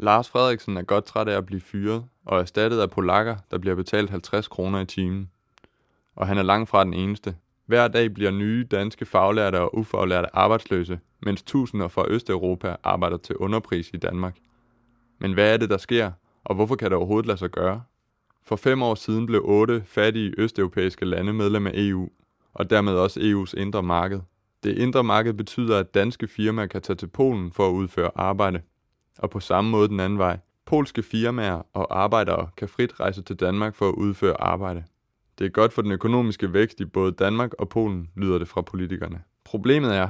Lars Frederiksen er godt træt af at blive fyret og erstattet af polakker, der bliver betalt 50 kroner i timen. Og han er langt fra den eneste. Hver dag bliver nye danske faglærte og ufaglærte arbejdsløse, mens tusinder fra Østeuropa arbejder til underpris i Danmark. Men hvad er det, der sker, og hvorfor kan det overhovedet lade sig gøre? For fem år siden blev otte fattige østeuropæiske lande medlem af EU, og dermed også EU's indre marked. Det indre marked betyder, at danske firmaer kan tage til Polen for at udføre arbejde. Og på samme måde den anden vej. Polske firmaer og arbejdere kan frit rejse til Danmark for at udføre arbejde. Det er godt for den økonomiske vækst i både Danmark og Polen, lyder det fra politikerne. Problemet er,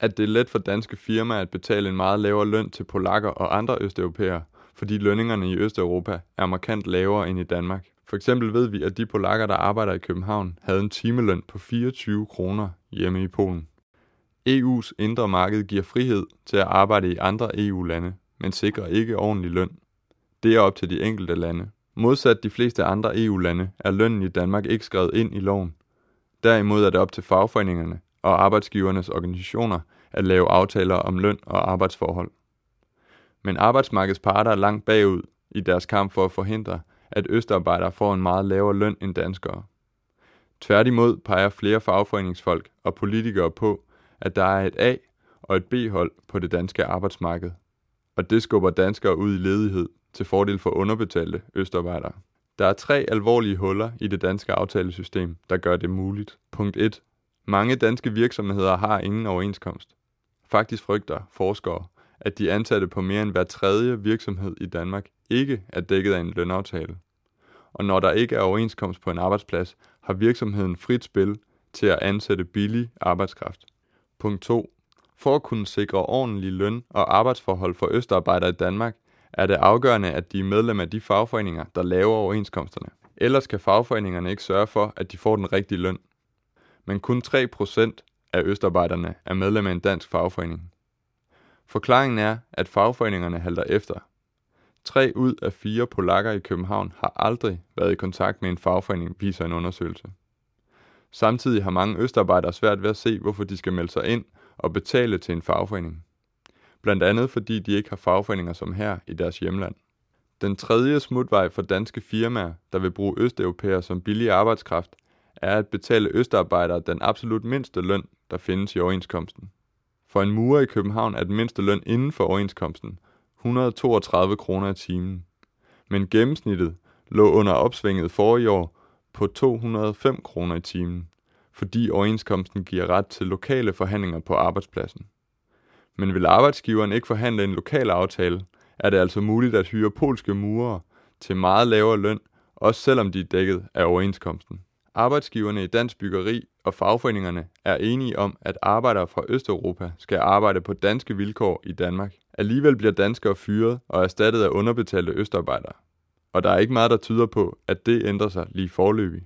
at det er let for danske firmaer at betale en meget lavere løn til polakker og andre østeuropæere, fordi lønningerne i Østeuropa er markant lavere end i Danmark. For eksempel ved vi, at de polakker, der arbejder i København, havde en timeløn på 24 kroner hjemme i Polen. EU's indre marked giver frihed til at arbejde i andre EU-lande, men sikrer ikke ordentlig løn. Det er op til de enkelte lande. Modsat de fleste andre EU-lande er lønnen i Danmark ikke skrevet ind i loven. Derimod er det op til fagforeningerne og arbejdsgivernes organisationer at lave aftaler om løn og arbejdsforhold. Men arbejdsmarkedets parter er langt bagud i deres kamp for at forhindre, at østarbejdere får en meget lavere løn end danskere. Tværtimod peger flere fagforeningsfolk og politikere på, at der er et A- og et B-hold på det danske arbejdsmarked, og det skubber danskere ud i ledighed til fordel for underbetalte østarbejdere. Der er tre alvorlige huller i det danske aftalesystem, der gør det muligt. Punkt 1. Mange danske virksomheder har ingen overenskomst. Faktisk frygter forskere, at de ansatte på mere end hver tredje virksomhed i Danmark ikke er dækket af en lønaftale. Og når der ikke er overenskomst på en arbejdsplads, har virksomheden frit spil til at ansætte billig arbejdskraft. Punkt 2. For at kunne sikre ordentlig løn og arbejdsforhold for østarbejdere i Danmark, er det afgørende, at de er medlem af de fagforeninger, der laver overenskomsterne. Ellers kan fagforeningerne ikke sørge for, at de får den rigtige løn. Men kun 3% af østarbejderne er medlem af en dansk fagforening. Forklaringen er, at fagforeningerne halter efter. Tre ud af fire polakker i København har aldrig været i kontakt med en fagforening, viser en undersøgelse. Samtidig har mange østarbejdere svært ved at se, hvorfor de skal melde sig ind og betale til en fagforening. Blandt andet fordi de ikke har fagforeninger som her i deres hjemland. Den tredje smutvej for danske firmaer, der vil bruge østeuropæere som billig arbejdskraft, er at betale østarbejdere den absolut mindste løn, der findes i overenskomsten. For en murer i København er den mindste løn inden for overenskomsten 132 kroner i timen. Men gennemsnittet lå under opsvinget forrige år på 205 kroner i timen, fordi overenskomsten giver ret til lokale forhandlinger på arbejdspladsen. Men vil arbejdsgiveren ikke forhandle en lokal aftale, er det altså muligt at hyre polske murere til meget lavere løn, også selvom de er dækket af overenskomsten. Arbejdsgiverne i dansk byggeri og fagforeningerne er enige om, at arbejdere fra Østeuropa skal arbejde på danske vilkår i Danmark. Alligevel bliver danskere fyret og erstattet af underbetalte østarbejdere. Og der er ikke meget, der tyder på, at det ændrer sig lige forløbig.